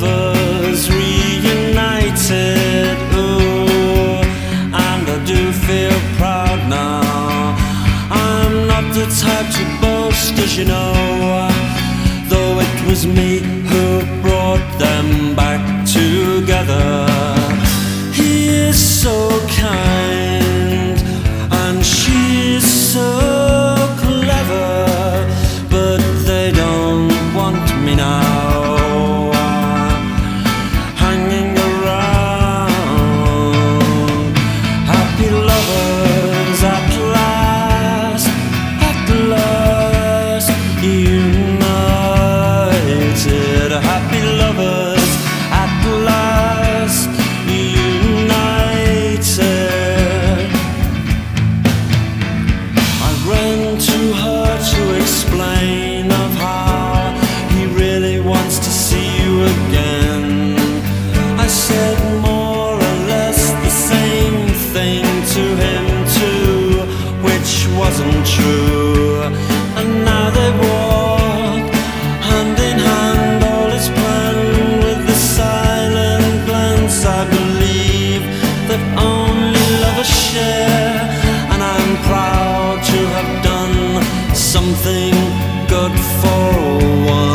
lovers reunited. Ooh, and I do feel proud now. I'm not the type to boast, as you know, though it was me. something good for one.